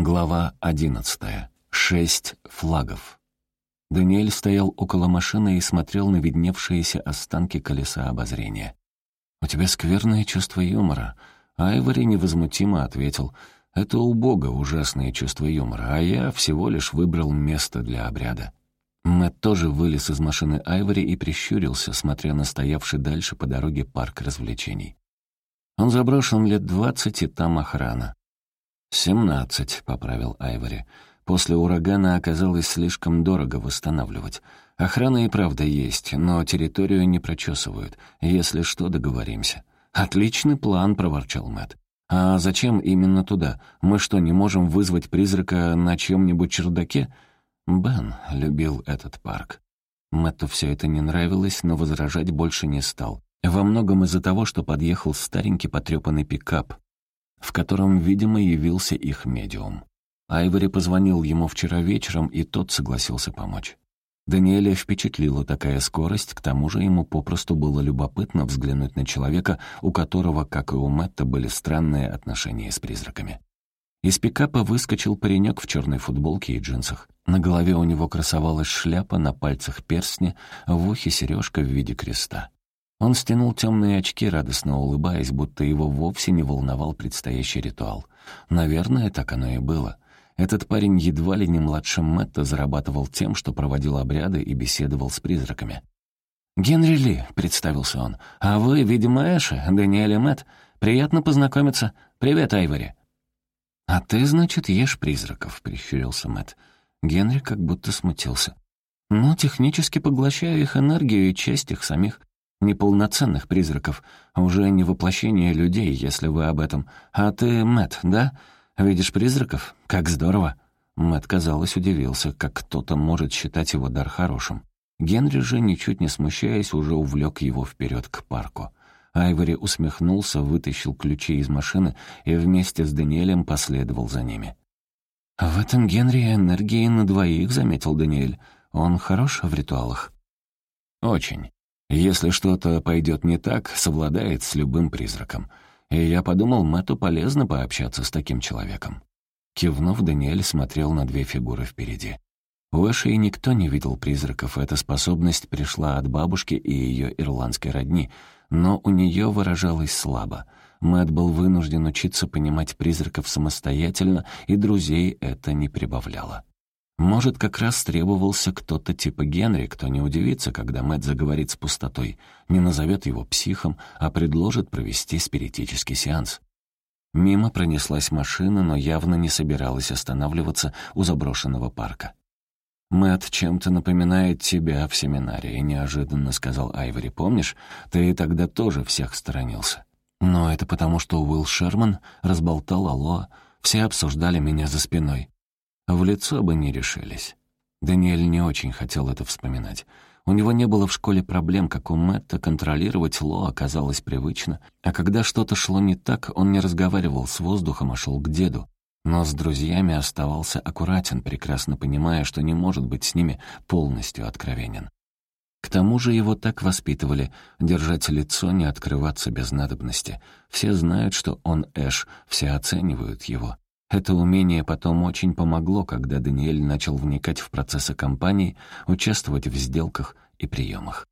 Глава одиннадцатая. Шесть флагов. Даниэль стоял около машины и смотрел на видневшиеся останки колеса обозрения. «У тебя скверное чувство юмора». Айвори невозмутимо ответил. «Это у Бога ужасное чувство юмора, а я всего лишь выбрал место для обряда». Мэтт тоже вылез из машины Айвори и прищурился, смотря на стоявший дальше по дороге парк развлечений. Он заброшен лет двадцать, и там охрана. «Семнадцать», — поправил Айвори. «После урагана оказалось слишком дорого восстанавливать. Охрана и правда есть, но территорию не прочесывают. Если что, договоримся». «Отличный план», — проворчал Мэтт. «А зачем именно туда? Мы что, не можем вызвать призрака на чьем-нибудь чердаке?» Бен любил этот парк. Мэтту все это не нравилось, но возражать больше не стал. Во многом из-за того, что подъехал старенький потрепанный пикап, в котором, видимо, явился их медиум. Айвори позвонил ему вчера вечером, и тот согласился помочь. Даниэля впечатлила такая скорость, к тому же ему попросту было любопытно взглянуть на человека, у которого, как и у Мэтта, были странные отношения с призраками. Из пикапа выскочил паренек в черной футболке и джинсах. На голове у него красовалась шляпа, на пальцах перстни, в ухе сережка в виде креста. Он стянул темные очки, радостно улыбаясь, будто его вовсе не волновал предстоящий ритуал. Наверное, так оно и было. Этот парень едва ли не младше Мэтта зарабатывал тем, что проводил обряды и беседовал с призраками. «Генри Ли», — представился он. «А вы, видимо, Эши, Даниэль и Мэтт. Приятно познакомиться. Привет, Айвори». «А ты, значит, ешь призраков», — прищурился Мэтт. Генри как будто смутился. «Ну, технически поглощаю их энергию и часть их самих неполноценных призраков, уже не воплощение людей, если вы об этом. А ты, Мэт, да? Видишь призраков? Как здорово!» Мэт, казалось, удивился, как кто-то может считать его дар хорошим. Генри же, ничуть не смущаясь, уже увлек его вперед к парку. Айвори усмехнулся, вытащил ключи из машины и вместе с Даниэлем последовал за ними. «В этом Генри энергии на двоих», — заметил Даниэль. «Он хорош в ритуалах?» «Очень. Если что-то пойдет не так, совладает с любым призраком. И я подумал, Мэтту полезно пообщаться с таким человеком. Кивнув, Даниэль смотрел на две фигуры впереди. У Эши никто не видел призраков, эта способность пришла от бабушки и ее ирландской родни, но у нее выражалась слабо. Мэтт был вынужден учиться понимать призраков самостоятельно, и друзей это не прибавляло. Может, как раз требовался кто-то типа Генри, кто не удивится, когда Мэтт заговорит с пустотой, не назовет его психом, а предложит провести спиритический сеанс. Мимо пронеслась машина, но явно не собиралась останавливаться у заброшенного парка. «Мэтт чем-то напоминает тебя в семинарии», — неожиданно сказал Айвори. «Помнишь, ты тогда тоже всех сторонился?» «Но это потому, что Уилл Шерман разболтал Алло, все обсуждали меня за спиной. В лицо бы не решились. Даниэль не очень хотел это вспоминать. У него не было в школе проблем, как у Мэтта, контролировать Ло оказалось привычно, а когда что-то шло не так, он не разговаривал с воздухом, а шел к деду. Но с друзьями оставался аккуратен, прекрасно понимая, что не может быть с ними полностью откровенен. К тому же его так воспитывали — держать лицо, не открываться без надобности. Все знают, что он Эш, все оценивают его. Это умение потом очень помогло, когда Даниэль начал вникать в процессы компании, участвовать в сделках и приемах.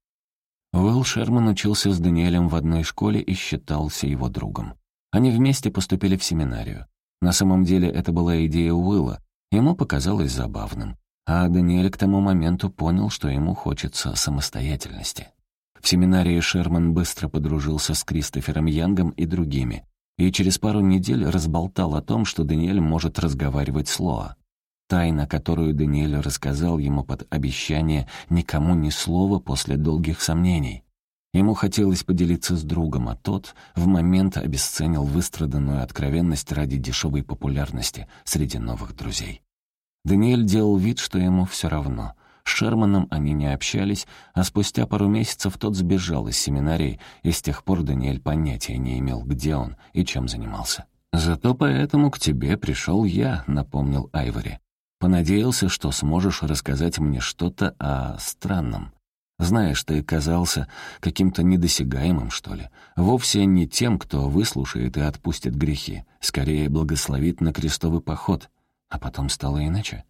Уилл Шерман учился с Даниэлем в одной школе и считался его другом. Они вместе поступили в семинарию. На самом деле это была идея Уилла, ему показалось забавным. А Даниэль к тому моменту понял, что ему хочется самостоятельности. В семинарии Шерман быстро подружился с Кристофером Янгом и другими, и через пару недель разболтал о том, что Даниэль может разговаривать с Лоа. Тайна, которую Даниэль рассказал ему под обещание никому ни слова после долгих сомнений. Ему хотелось поделиться с другом, а тот в момент обесценил выстраданную откровенность ради дешевой популярности среди новых друзей. Даниэль делал вид, что ему все равно — с Шерманом они не общались, а спустя пару месяцев тот сбежал из семинарии, и с тех пор Даниэль понятия не имел, где он и чем занимался. «Зато поэтому к тебе пришел я», — напомнил Айвори. «Понадеялся, что сможешь рассказать мне что-то о странном. Знаешь, ты казался каким-то недосягаемым, что ли. Вовсе не тем, кто выслушает и отпустит грехи. Скорее, благословит на крестовый поход. А потом стало иначе.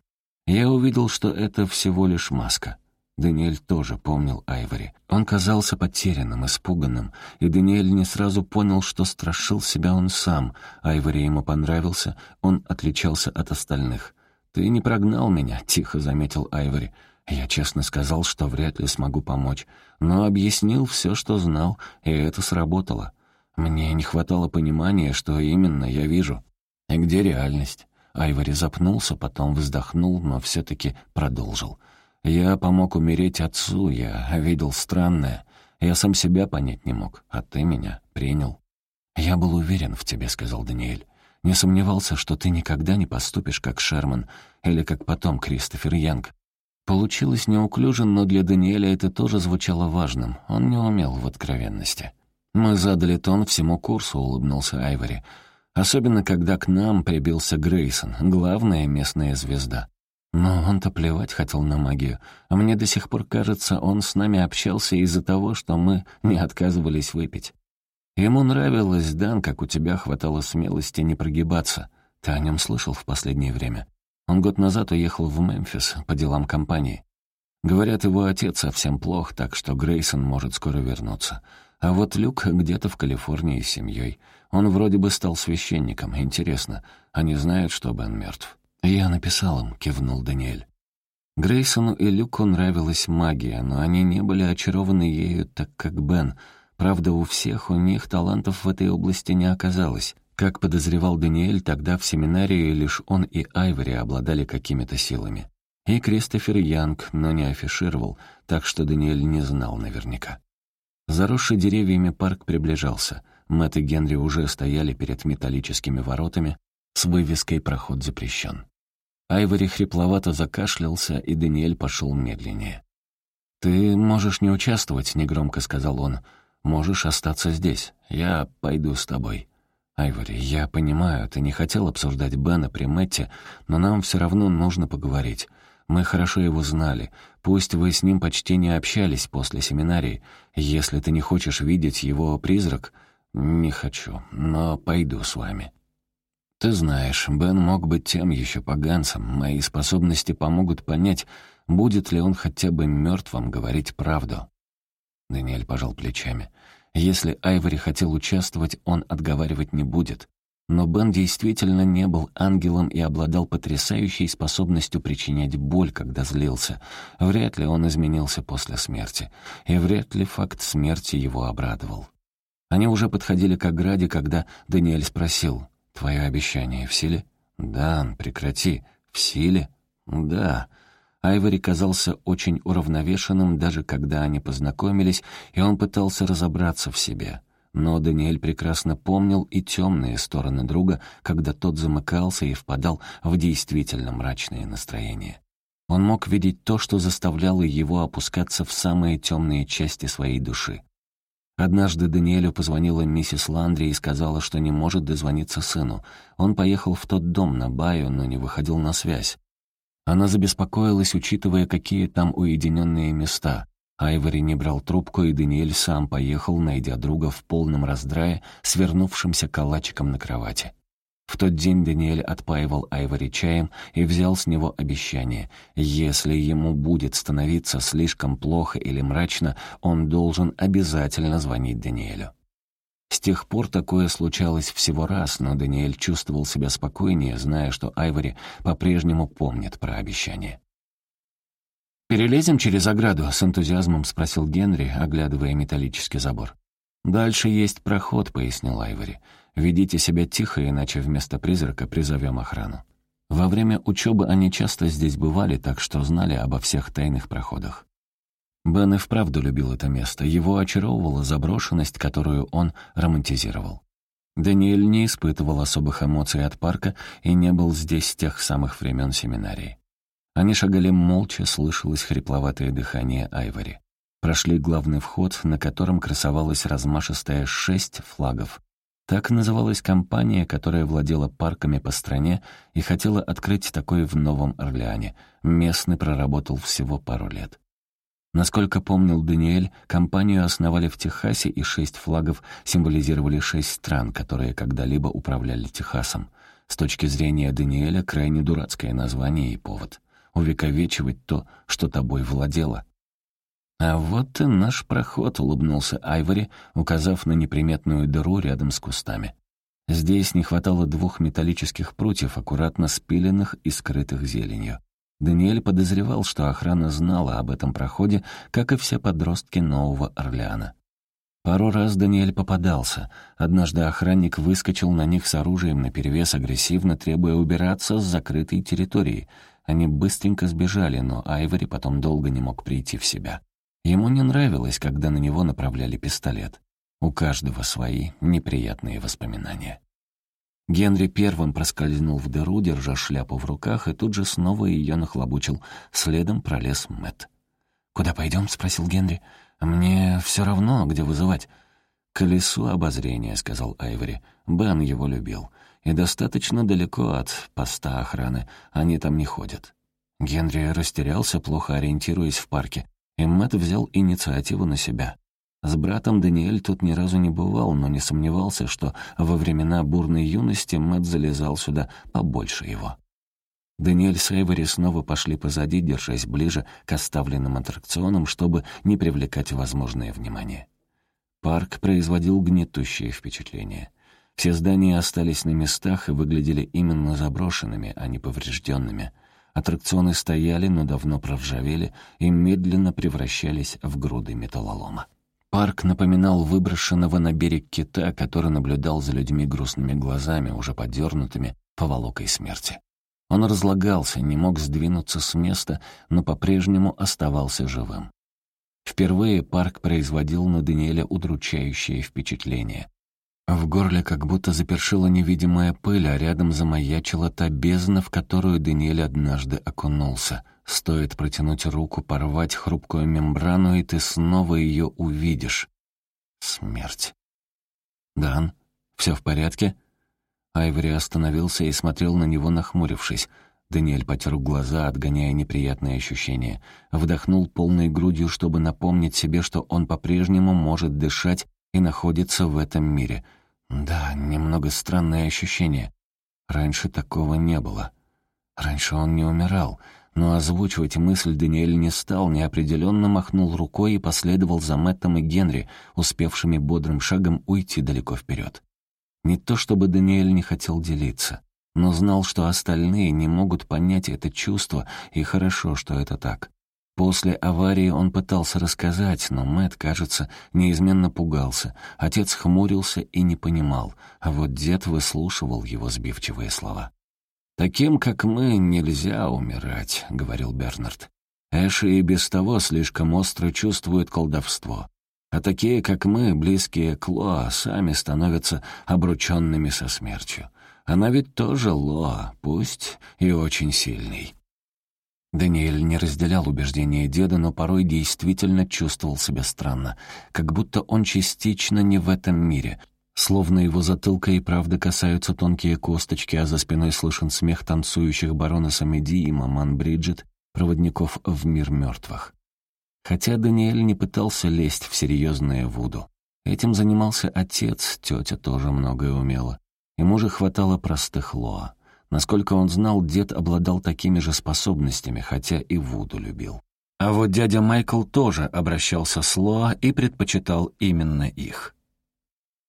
Я увидел, что это всего лишь маска. Даниэль тоже помнил Айвори. Он казался потерянным, испуганным, и Даниэль не сразу понял, что страшил себя он сам. Айвори ему понравился, он отличался от остальных. «Ты не прогнал меня», — тихо заметил Айвори. Я честно сказал, что вряд ли смогу помочь, но объяснил все, что знал, и это сработало. Мне не хватало понимания, что именно я вижу. И где реальность? Айвори запнулся, потом вздохнул, но все-таки продолжил. Я помог умереть отцу, я видел странное. Я сам себя понять не мог, а ты меня принял. «Я был уверен в тебе», — сказал Даниэль. «Не сомневался, что ты никогда не поступишь, как Шерман, или как потом Кристофер Янг. Получилось неуклюже, но для Даниэля это тоже звучало важным. Он не умел в откровенности. «Мы задали тон всему курсу», — улыбнулся Айвори. «Особенно, когда к нам прибился Грейсон, главная местная звезда. Но он-то плевать хотел на магию. А мне до сих пор кажется, он с нами общался из-за того, что мы не отказывались выпить. Ему нравилось, Дан, как у тебя хватало смелости не прогибаться. Ты о нем слышал в последнее время? Он год назад уехал в Мемфис по делам компании. Говорят, его отец совсем плох, так что Грейсон может скоро вернуться. А вот Люк где-то в Калифорнии с семьей. Он вроде бы стал священником. Интересно, они знают, что Бен мертв? «Я написал им», — кивнул Даниэль. Грейсону и Люку нравилась магия, но они не были очарованы ею так, как Бен. Правда, у всех у них талантов в этой области не оказалось. Как подозревал Даниэль, тогда в семинарии лишь он и Айвори обладали какими-то силами. И Кристофер Янг, но не афишировал, так что Даниэль не знал наверняка. Заросший деревьями парк приближался. Мэтт и Генри уже стояли перед металлическими воротами, с вывеской «Проход запрещен». Айвори хрипловато закашлялся, и Даниэль пошел медленнее. «Ты можешь не участвовать», — негромко сказал он. «Можешь остаться здесь. Я пойду с тобой». «Айвори, я понимаю, ты не хотел обсуждать Бена при Мэтте, но нам все равно нужно поговорить. Мы хорошо его знали. Пусть вы с ним почти не общались после семинарии. Если ты не хочешь видеть его призрак...» «Не хочу, но пойду с вами». «Ты знаешь, Бен мог быть тем еще поганцем. Мои способности помогут понять, будет ли он хотя бы мертвым говорить правду». Даниэль пожал плечами. «Если Айвори хотел участвовать, он отговаривать не будет. Но Бен действительно не был ангелом и обладал потрясающей способностью причинять боль, когда злился. Вряд ли он изменился после смерти. И вряд ли факт смерти его обрадовал». Они уже подходили к ограде, когда Даниэль спросил, «Твое обещание в силе?» «Да, прекрати. В силе?» «Да». Айвори казался очень уравновешенным, даже когда они познакомились, и он пытался разобраться в себе. Но Даниэль прекрасно помнил и темные стороны друга, когда тот замыкался и впадал в действительно мрачное настроение. Он мог видеть то, что заставляло его опускаться в самые темные части своей души. Однажды Даниэлю позвонила миссис Ландри и сказала, что не может дозвониться сыну. Он поехал в тот дом на Баю, но не выходил на связь. Она забеспокоилась, учитывая, какие там уединенные места. Айвори не брал трубку, и Даниэль сам поехал, найдя друга в полном раздрае, свернувшимся калачиком на кровати. В тот день Даниэль отпаивал Айвори чаем и взял с него обещание. Если ему будет становиться слишком плохо или мрачно, он должен обязательно звонить Даниэлю. С тех пор такое случалось всего раз, но Даниэль чувствовал себя спокойнее, зная, что Айвори по-прежнему помнит про обещание. «Перелезем через ограду?» — с энтузиазмом спросил Генри, оглядывая металлический забор. «Дальше есть проход», — пояснил Айвори. Ведите себя тихо, иначе вместо призрака призовем охрану. Во время учебы они часто здесь бывали, так что знали обо всех тайных проходах. Бен и вправду любил это место, его очаровывала заброшенность, которую он романтизировал. Даниэль не испытывал особых эмоций от парка и не был здесь с тех самых времен семинарии. Они шагали молча, слышалось хрипловатое дыхание Айвори. Прошли главный вход, на котором красовалась размашистая шесть флагов, так называлась компания, которая владела парками по стране и хотела открыть такой в Новом Орлеане. Местный проработал всего пару лет. Насколько помнил Даниэль, компанию основали в Техасе, и шесть флагов символизировали шесть стран, которые когда-либо управляли Техасом. С точки зрения Даниэля, крайне дурацкое название и повод. Увековечивать то, что тобой владело. «А вот и наш проход», — улыбнулся Айвори, указав на неприметную дыру рядом с кустами. Здесь не хватало двух металлических прутьев, аккуратно спиленных и скрытых зеленью. Даниэль подозревал, что охрана знала об этом проходе, как и все подростки Нового Орлеана. Пару раз Даниэль попадался. Однажды охранник выскочил на них с оружием наперевес, агрессивно требуя убираться с закрытой территории. Они быстренько сбежали, но Айвори потом долго не мог прийти в себя. Ему не нравилось, когда на него направляли пистолет. У каждого свои неприятные воспоминания. Генри первым проскользнул в дыру, держа шляпу в руках, и тут же снова ее нахлобучил. Следом пролез Мэтт. «Куда пойдем?» — спросил Генри. «Мне все равно, где вызывать». «Колесо обозрения», — сказал Айвори. Бен его любил. «И достаточно далеко от поста охраны. Они там не ходят». Генри растерялся, плохо ориентируясь в парке и Мэтт взял инициативу на себя. С братом Даниэль тут ни разу не бывал, но не сомневался, что во времена бурной юности Мэтт залезал сюда побольше его. Даниэль с Эйвори снова пошли позади, держась ближе к оставленным аттракционам, чтобы не привлекать возможное внимание. Парк производил гнетущее впечатление. Все здания остались на местах и выглядели именно заброшенными, а не поврежденными — Аттракционы стояли, но давно проржавели и медленно превращались в груды металлолома. Парк напоминал выброшенного на берег кита, который наблюдал за людьми грустными глазами, уже подернутыми поволокой смерти. Он разлагался, не мог сдвинуться с места, но по-прежнему оставался живым. Впервые парк производил на Даниэля удручающее впечатление. В горле как будто запершила невидимая пыль, а рядом замаячила та бездна, в которую Даниэль однажды окунулся. Стоит протянуть руку, порвать хрупкую мембрану, и ты снова ее увидишь. Смерть. «Дан, все в порядке?» Айвори остановился и смотрел на него, нахмурившись. Даниэль потер глаза, отгоняя неприятные ощущения. Вдохнул полной грудью, чтобы напомнить себе, что он по-прежнему может дышать и находится в этом мире — да, немного странное ощущение. Раньше такого не было. Раньше он не умирал, но озвучивать мысль Даниэль не стал, неопределенно махнул рукой и последовал за Мэттом и Генри, успевшими бодрым шагом уйти далеко вперед. Не то чтобы Даниэль не хотел делиться, но знал, что остальные не могут понять это чувство, и хорошо, что это так. После аварии он пытался рассказать, но Мэт, кажется, неизменно пугался. Отец хмурился и не понимал, а вот дед выслушивал его сбивчивые слова. «Таким, как мы, нельзя умирать», — говорил Бернард. «Эши и без того слишком остро чувствует колдовство. А такие, как мы, близкие к Лоа, сами становятся обрученными со смертью. Она ведь тоже Лоа, пусть и очень сильный». Даниэль не разделял убеждения деда, но порой действительно чувствовал себя странно, как будто он частично не в этом мире, словно его затылка и правда касаются тонкие косточки, а за спиной слышен смех танцующих баронесса Меди и маман Бриджит, проводников в мир мертвых. Хотя Даниэль не пытался лезть в серьезное Вуду. Этим занимался отец, тетя тоже многое умела. Ему же хватало простых лоа. Насколько он знал, дед обладал такими же способностями, хотя и Вуду любил. А вот дядя Майкл тоже обращался с Лоа и предпочитал именно их.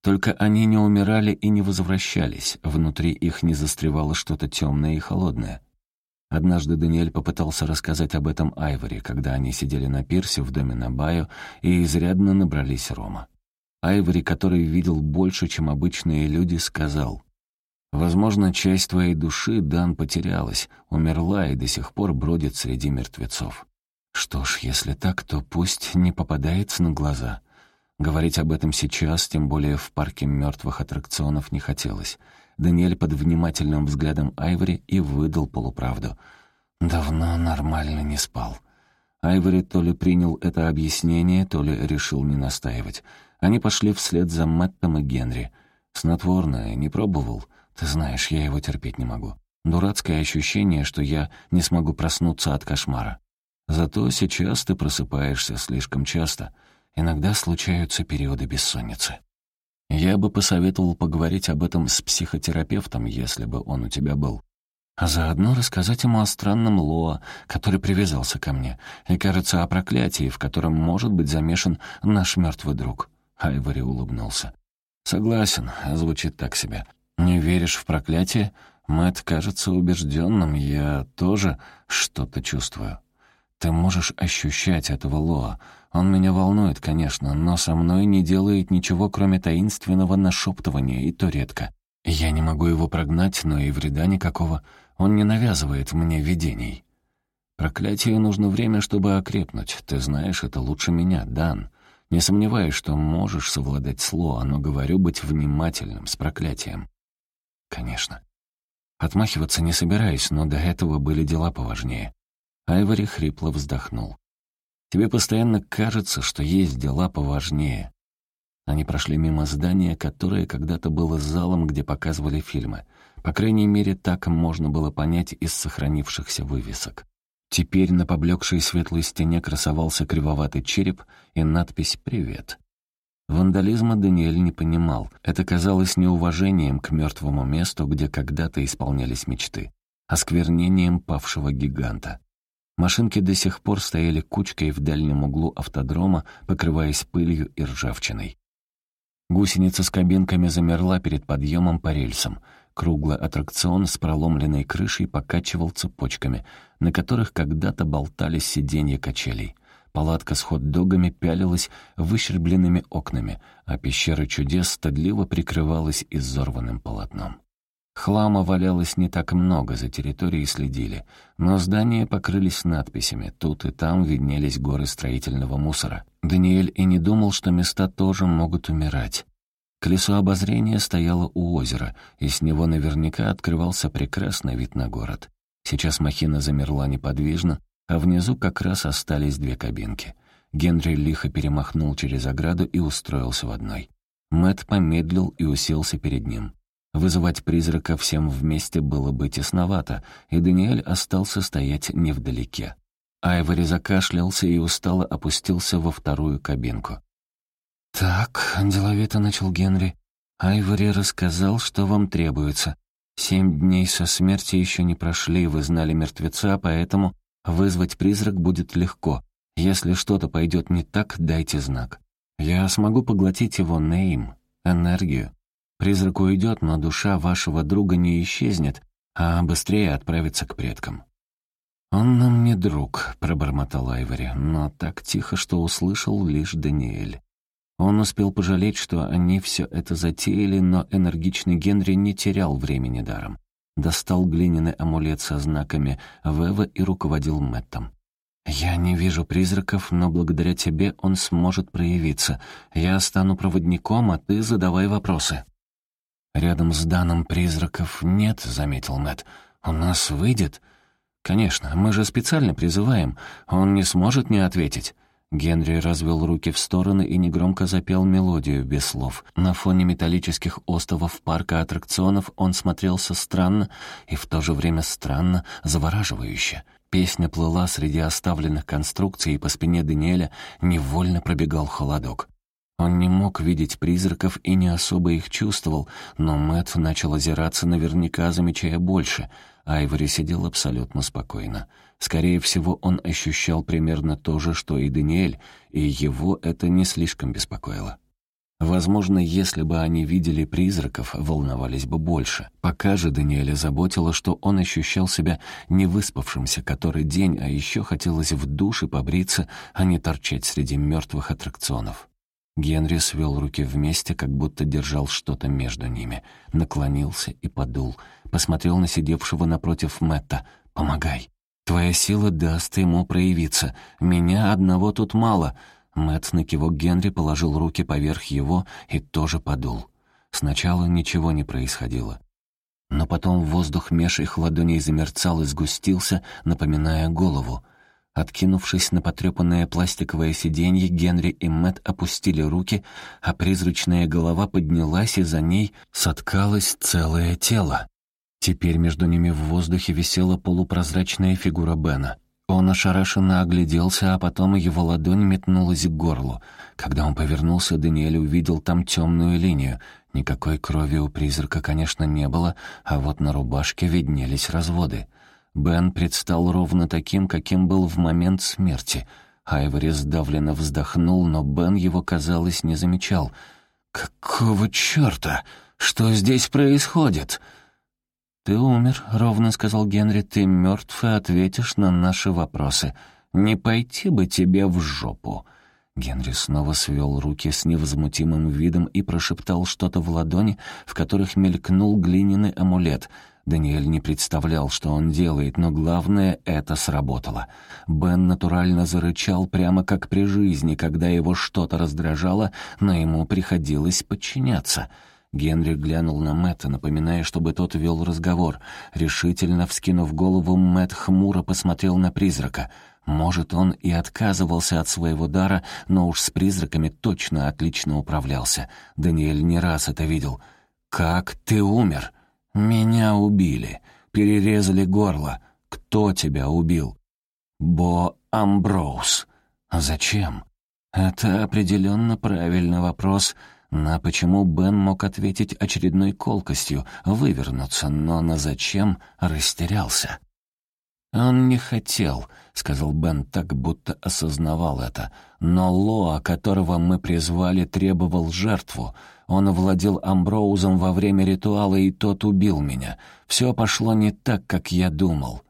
Только они не умирали и не возвращались, внутри их не застревало что-то темное и холодное. Однажды Даниэль попытался рассказать об этом Айвори, когда они сидели на пирсе в доме на Баю и изрядно набрались рома. Айвори, который видел больше, чем обычные люди, сказал — Возможно, часть твоей души, Дан, потерялась, умерла и до сих пор бродит среди мертвецов. Что ж, если так, то пусть не попадается на глаза. Говорить об этом сейчас, тем более в парке мертвых аттракционов, не хотелось. Даниэль под внимательным взглядом Айвори и выдал полуправду. Давно нормально не спал. Айвори то ли принял это объяснение, то ли решил не настаивать. Они пошли вслед за Мэттом и Генри. Снотворное не пробовал — ты знаешь, я его терпеть не могу. Дурацкое ощущение, что я не смогу проснуться от кошмара. Зато сейчас ты просыпаешься слишком часто. Иногда случаются периоды бессонницы. Я бы посоветовал поговорить об этом с психотерапевтом, если бы он у тебя был. А заодно рассказать ему о странном Лоа, который привязался ко мне, и, кажется, о проклятии, в котором может быть замешан наш мертвый друг». Айвори улыбнулся. «Согласен, звучит так себе. Не веришь в проклятие? Мэтт кажется убежденным, я тоже что-то чувствую. Ты можешь ощущать этого Лоа. Он меня волнует, конечно, но со мной не делает ничего, кроме таинственного нашептывания, и то редко. Я не могу его прогнать, но и вреда никакого. Он не навязывает мне видений. Проклятию нужно время, чтобы окрепнуть. Ты знаешь это лучше меня, Дан. Не сомневаюсь, что можешь совладать с Лоа, но говорю быть внимательным с проклятием. Конечно. Отмахиваться не собираюсь, но до этого были дела поважнее. Айвори хрипло вздохнул. Тебе постоянно кажется, что есть дела поважнее. Они прошли мимо здания, которое когда-то было залом, где показывали фильмы. По крайней мере, так можно было понять из сохранившихся вывесок. Теперь на поблекшей светлой стене красовался кривоватый череп и надпись «Привет». Вандализма Даниэль не понимал. Это казалось неуважением к мертвому месту, где когда-то исполнялись мечты, осквернением павшего гиганта. Машинки до сих пор стояли кучкой в дальнем углу автодрома, покрываясь пылью и ржавчиной. Гусеница с кабинками замерла перед подъемом по рельсам. Круглый аттракцион с проломленной крышей покачивал цепочками, на которых когда-то болтались сиденья качелей. Палатка с хот-догами пялилась выщербленными окнами, а пещера чудес стыдливо прикрывалась изорванным полотном. Хлама валялось не так много, за территорией следили, но здания покрылись надписями, тут и там виднелись горы строительного мусора. Даниэль и не думал, что места тоже могут умирать. Колесо обозрения стояло у озера, и с него наверняка открывался прекрасный вид на город. Сейчас махина замерла неподвижно, а внизу как раз остались две кабинки. Генри лихо перемахнул через ограду и устроился в одной. Мэт помедлил и уселся перед ним. Вызывать призрака всем вместе было бы тесновато, и Даниэль остался стоять невдалеке. Айвори закашлялся и устало опустился во вторую кабинку. «Так», — деловито начал Генри, — «Айвори рассказал, что вам требуется. Семь дней со смерти еще не прошли, вы знали мертвеца, поэтому вызвать призрак будет легко. Если что-то пойдет не так, дайте знак. Я смогу поглотить его нейм, энергию. Призрак уйдет, но душа вашего друга не исчезнет, а быстрее отправится к предкам». «Он нам не друг», — пробормотал Айвори, но так тихо, что услышал лишь Даниэль. Он успел пожалеть, что они все это затеяли, но энергичный Генри не терял времени даром. Достал глиняный амулет со знаками Вева и руководил Мэттом. «Я не вижу призраков, но благодаря тебе он сможет проявиться. Я стану проводником, а ты задавай вопросы». «Рядом с Даном призраков нет», — заметил Мэт. «У нас выйдет?» «Конечно, мы же специально призываем. Он не сможет не ответить». Генри развел руки в стороны и негромко запел мелодию без слов. На фоне металлических остовов парка аттракционов он смотрелся странно и в то же время странно, завораживающе. Песня плыла среди оставленных конструкций, и по спине Даниэля невольно пробегал холодок. Он не мог видеть призраков и не особо их чувствовал, но Мэтт начал озираться наверняка, замечая больше. Айвори сидел абсолютно спокойно. Скорее всего, он ощущал примерно то же, что и Даниэль, и его это не слишком беспокоило. Возможно, если бы они видели призраков, волновались бы больше. Пока же Даниэля заботило, что он ощущал себя невыспавшимся который день, а еще хотелось в душе побриться, а не торчать среди мертвых аттракционов. Генри свел руки вместе, как будто держал что-то между ними. Наклонился и подул. Посмотрел на сидевшего напротив Мэтта. «Помогай. Твоя сила даст ему проявиться. Меня одного тут мало». Мэтт на кивок Генри положил руки поверх его и тоже подул. Сначала ничего не происходило. Но потом воздух меж их ладоней замерцал и сгустился, напоминая голову. Откинувшись на потрепанное пластиковое сиденье, Генри и Мэтт опустили руки, а призрачная голова поднялась, и за ней соткалось целое тело. Теперь между ними в воздухе висела полупрозрачная фигура Бена. Он ошарашенно огляделся, а потом его ладонь метнулась к горлу. Когда он повернулся, Даниэль увидел там темную линию. Никакой крови у призрака, конечно, не было, а вот на рубашке виднелись разводы. Бен предстал ровно таким, каким был в момент смерти. Айвори сдавленно вздохнул, но Бен его, казалось, не замечал. «Какого черта? Что здесь происходит?» «Ты умер», — ровно сказал Генри. «Ты мертв и ответишь на наши вопросы. Не пойти бы тебе в жопу». Генри снова свел руки с невозмутимым видом и прошептал что-то в ладони, в которых мелькнул глиняный амулет. Даниэль не представлял, что он делает, но главное — это сработало. Бен натурально зарычал прямо как при жизни, когда его что-то раздражало, но ему приходилось подчиняться — Генри глянул на Мэтта, напоминая, чтобы тот вел разговор. Решительно вскинув голову, Мэтт хмуро посмотрел на призрака. Может, он и отказывался от своего дара, но уж с призраками точно отлично управлялся. Даниэль не раз это видел. «Как ты умер?» «Меня убили. Перерезали горло. Кто тебя убил?» «Бо Амброуз». «Зачем?» «Это определенно правильный вопрос». На почему Бен мог ответить очередной колкостью, вывернуться, но на зачем растерялся. «Он не хотел», — сказал Бен так, будто осознавал это. «Но Лоа, которого мы призвали, требовал жертву. Он овладел Амброузом во время ритуала, и тот убил меня. Все пошло не так, как я думал».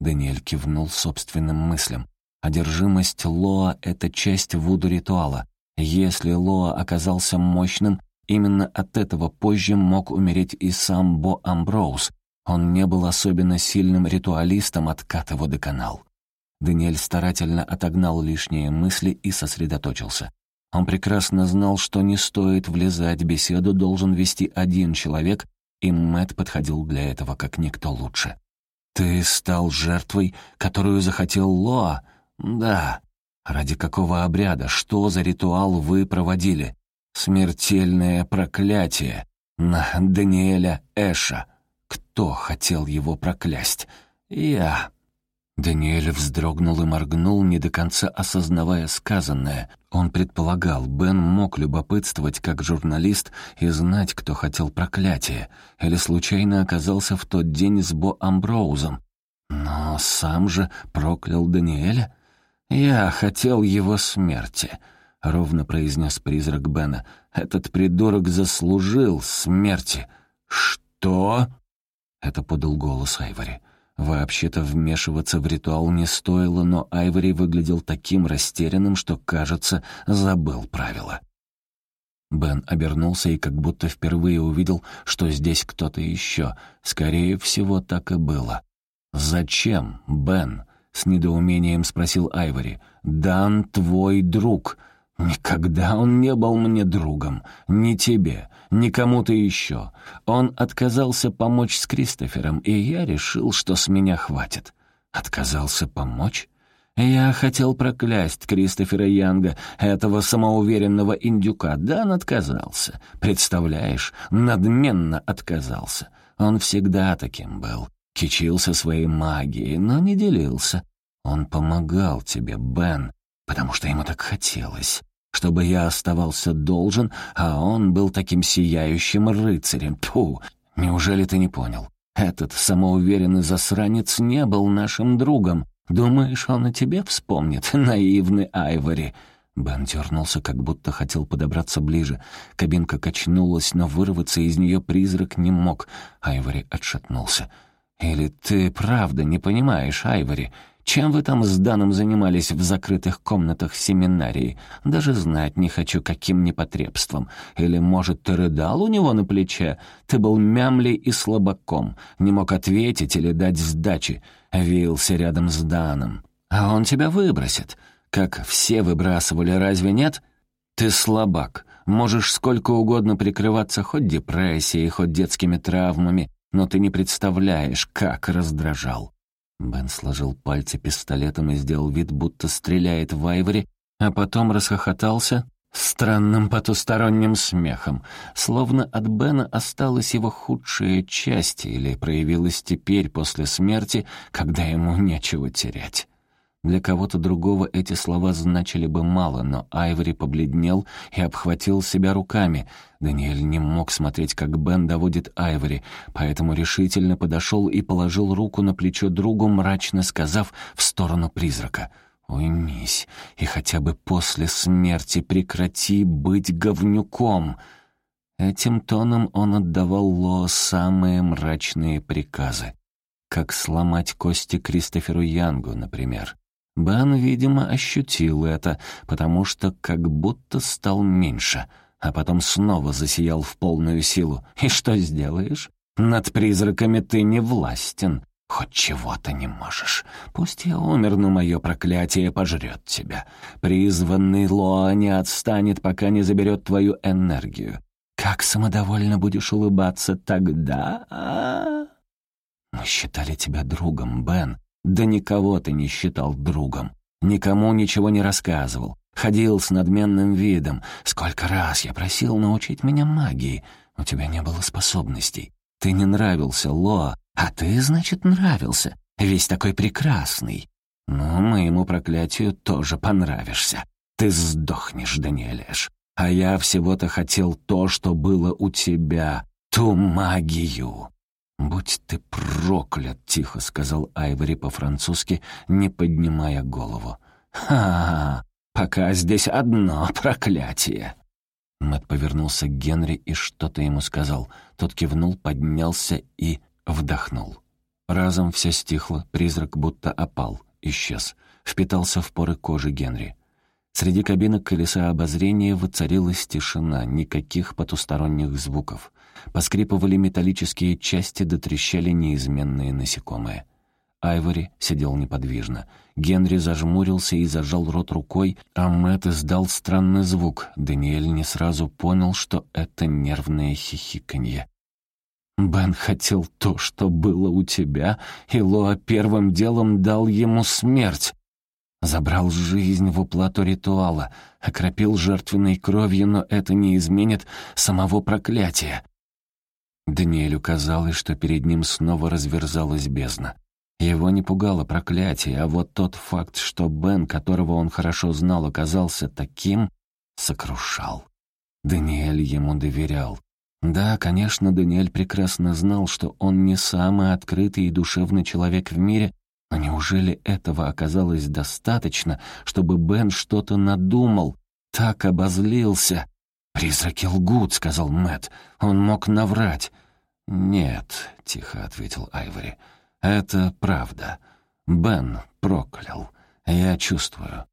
Даниэль кивнул собственным мыслям. Одержимость Лоа — это часть вуду-ритуала. Если Лоа оказался мощным, именно от этого позже мог умереть и сам Бо Амброуз. Он не был особенно сильным ритуалистом, откат его доконал. Даниэль старательно отогнал лишние мысли и сосредоточился. Он прекрасно знал, что не стоит влезать, беседу должен вести один человек, и Мэт подходил для этого как никто лучше. «Ты стал жертвой, которую захотел Лоа?» «Да. Ради какого обряда? Что за ритуал вы проводили? Смертельное проклятие на Даниэля Эша. Кто хотел его проклясть? Я. Даниэль вздрогнул и моргнул, не до конца осознавая сказанное. Он предполагал, Бен мог любопытствовать как журналист и знать, кто хотел проклятие, или случайно оказался в тот день с Бо Амброузом. Но сам же проклял Даниэля? «Я хотел его смерти», — ровно произнес призрак Бена. «Этот придурок заслужил смерти». «Что?» — это подал голос Айвори. Вообще-то вмешиваться в ритуал не стоило, но Айвори выглядел таким растерянным, что, кажется, забыл правила. Бен обернулся и как будто впервые увидел, что здесь кто-то еще. Скорее всего, так и было. «Зачем, Бен?» — с недоумением спросил Айвори. «Дан твой друг. Никогда он не был мне другом. Ни тебе, ни кому-то еще. Он отказался помочь с Кристофером, и я решил, что с меня хватит». «Отказался помочь?» «Я хотел проклясть Кристофера Янга, этого самоуверенного индюка. Дан отказался. Представляешь, надменно отказался. Он всегда таким был кичился своей магией, но не делился. Он помогал тебе, Бен, потому что ему так хотелось, чтобы я оставался должен, а он был таким сияющим рыцарем. Тьфу, неужели ты не понял? Этот самоуверенный засранец не был нашим другом. Думаешь, он о тебе вспомнит, наивный Айвори?» Бен дернулся, как будто хотел подобраться ближе. Кабинка качнулась, но вырваться из нее призрак не мог. Айвори отшатнулся. «Или ты правда не понимаешь, Айвори? Чем вы там с Даном занимались в закрытых комнатах семинарии? Даже знать не хочу, каким непотребством. Или, может, ты рыдал у него на плече? Ты был мямлей и слабаком, не мог ответить или дать сдачи. Вился рядом с Даном. А он тебя выбросит. Как все выбрасывали, разве нет? Ты слабак. Можешь сколько угодно прикрываться хоть депрессией, хоть детскими травмами, но ты не представляешь, как раздражал». Бен сложил пальцы пистолетом и сделал вид, будто стреляет в Айвори, а потом расхохотался странным потусторонним смехом, словно от Бена осталась его худшая часть или проявилась теперь после смерти, когда ему нечего терять. Для кого-то другого эти слова значили бы мало, но Айвори побледнел и обхватил себя руками. Даниэль не мог смотреть, как Бен доводит Айвори, поэтому решительно подошел и положил руку на плечо другу, мрачно сказав в сторону призрака. «Уймись, и хотя бы после смерти прекрати быть говнюком!» Этим тоном он отдавал Ло самые мрачные приказы. Как сломать кости Кристоферу Янгу, например. Бен, видимо, ощутил это, потому что как будто стал меньше, а потом снова засиял в полную силу. «И что сделаешь? Над призраками ты не властен. Хоть чего-то не можешь. Пусть я умер, но мое проклятие пожрет тебя. Призванный Лоа не отстанет, пока не заберет твою энергию. Как самодовольно будешь улыбаться тогда, а? Мы считали тебя другом, Бен, да никого ты не считал другом. Никому ничего не рассказывал. Ходил с надменным видом. Сколько раз я просил научить меня магии. У тебя не было способностей. Ты не нравился, Лоа, а ты, значит, нравился. Весь такой прекрасный. Но моему проклятию тоже понравишься. Ты сдохнешь, Даниэлеш. А я всего-то хотел то, что было у тебя. Ту магию. «Будь ты проклят!» — тихо сказал Айвори по-французски, не поднимая голову. «Ха! Пока здесь одно проклятие!» Мэтт повернулся к Генри и что-то ему сказал. Тот кивнул, поднялся и вдохнул. Разом все стихло, призрак будто опал, исчез, впитался в поры кожи Генри. Среди кабинок колеса обозрения воцарилась тишина, никаких потусторонних звуков. Поскрипывали металлические части, дотрещали неизменные насекомые. Айвори сидел неподвижно. Генри зажмурился и зажал рот рукой, а Мэтт издал странный звук. Даниэль не сразу понял, что это нервное хихиканье. «Бен хотел то, что было у тебя, и Лоа первым делом дал ему смерть. Забрал жизнь в уплату ритуала, окропил жертвенной кровью, но это не изменит самого проклятия. Даниэлю казалось, что перед ним снова разверзалась бездна. Его не пугало проклятие, а вот тот факт, что Бен, которого он хорошо знал, оказался таким, сокрушал. Даниэль ему доверял. Да, конечно, Даниэль прекрасно знал, что он не самый открытый и душевный человек в мире, но неужели этого оказалось достаточно, чтобы Бен что-то надумал, так обозлился? «Призраки лгут», — сказал Мэт. «Он мог наврать». «Нет», — тихо ответил Айвори. «Это правда. Бен проклял. Я чувствую».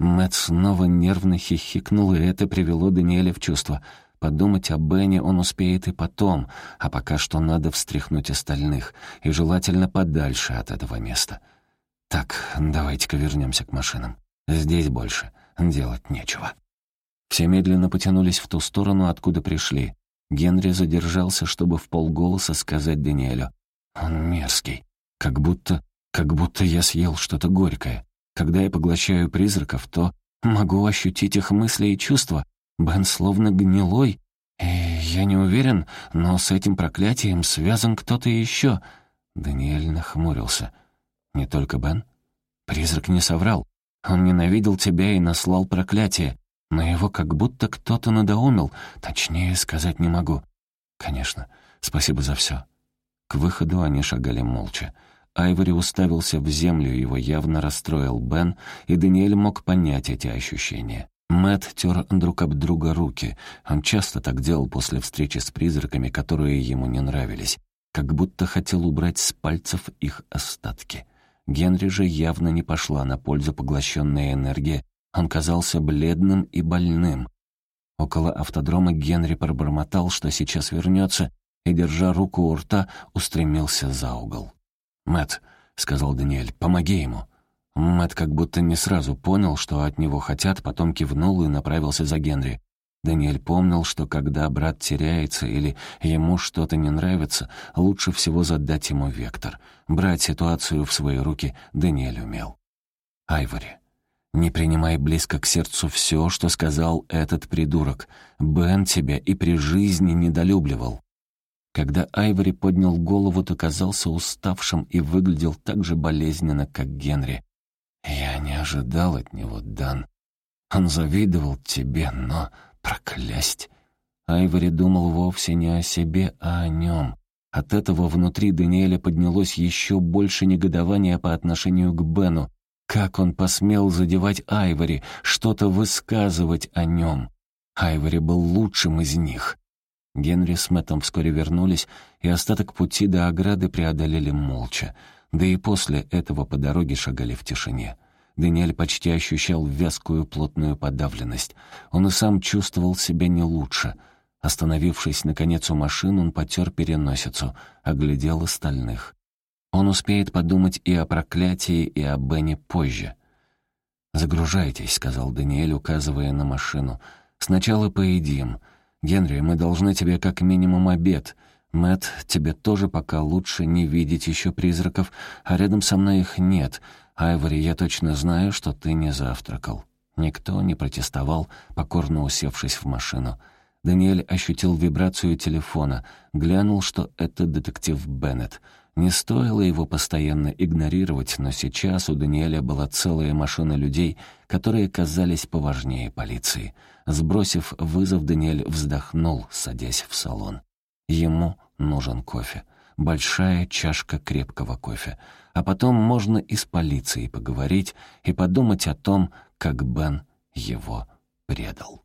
Мэт снова нервно хихикнул, и это привело Даниэля в чувство — Подумать о Бене он успеет и потом, а пока что надо встряхнуть остальных, и желательно подальше от этого места. Так, давайте-ка вернемся к машинам. Здесь больше делать нечего. Все медленно потянулись в ту сторону, откуда пришли. Генри задержался, чтобы в полголоса сказать Даниэлю. «Он мерзкий. Как будто... как будто я съел что-то горькое. Когда я поглощаю призраков, то могу ощутить их мысли и чувства, Бен словно гнилой. И я не уверен, но с этим проклятием связан кто-то еще. Даниэль нахмурился. Не только Бен. Призрак не соврал. Он ненавидел тебя и наслал проклятие, но его как будто кто-то надоумил, точнее сказать не могу. Конечно, спасибо за все. К выходу они шагали молча. Айвори уставился в землю, его явно расстроил Бен, и Даниэль мог понять эти ощущения. Мэт тер друг об друга руки. Он часто так делал после встречи с призраками, которые ему не нравились, как будто хотел убрать с пальцев их остатки. Генри же явно не пошла на пользу поглощенная энергия. Он казался бледным и больным. Около автодрома Генри пробормотал, что сейчас вернется, и, держа руку у рта, устремился за угол. Мэт, сказал Даниэль, — «помоги ему». Мэтт как будто не сразу понял, что от него хотят, потом кивнул и направился за Генри. Даниэль помнил, что когда брат теряется или ему что-то не нравится, лучше всего задать ему вектор. Брать ситуацию в свои руки Даниэль умел. Айвори. Не принимай близко к сердцу все, что сказал этот придурок. Бен тебя и при жизни недолюбливал. Когда Айвори поднял голову, то казался уставшим и выглядел так же болезненно, как Генри. «Я не ожидал от него, Дан. Он завидовал тебе, но проклясть...» Айвори думал вовсе не о себе, а о нем. От этого внутри Даниэля поднялось еще больше негодования по отношению к Бену. Как он посмел задевать Айвори, что-то высказывать о нем? Айвори был лучшим из них. Генри с Мэттом вскоре вернулись, и остаток пути до ограды преодолели молча. Да и после этого по дороге шагали в тишине. Даниэль почти ощущал вязкую плотную подавленность. Он и сам чувствовал себя не лучше. Остановившись, наконец, у машин, он потер переносицу, оглядел остальных. Он успеет подумать и о проклятии, и о Бене позже. «Загружайтесь», — сказал Даниэль, указывая на машину. «Сначала поедим. Генри, мы должны тебе как минимум обед. Мэт, тебе тоже пока лучше не видеть еще призраков, а рядом со мной их нет. Айвори, я точно знаю, что ты не завтракал». Никто не протестовал, покорно усевшись в машину. Даниэль ощутил вибрацию телефона, глянул, что это детектив Беннет. Не стоило его постоянно игнорировать, но сейчас у Даниэля была целая машина людей, которые казались поважнее полиции. Сбросив вызов, Даниэль вздохнул, садясь в салон. Ему нужен кофе. Большая чашка крепкого кофе. А потом можно и с полицией поговорить и подумать о том, как Бен его предал.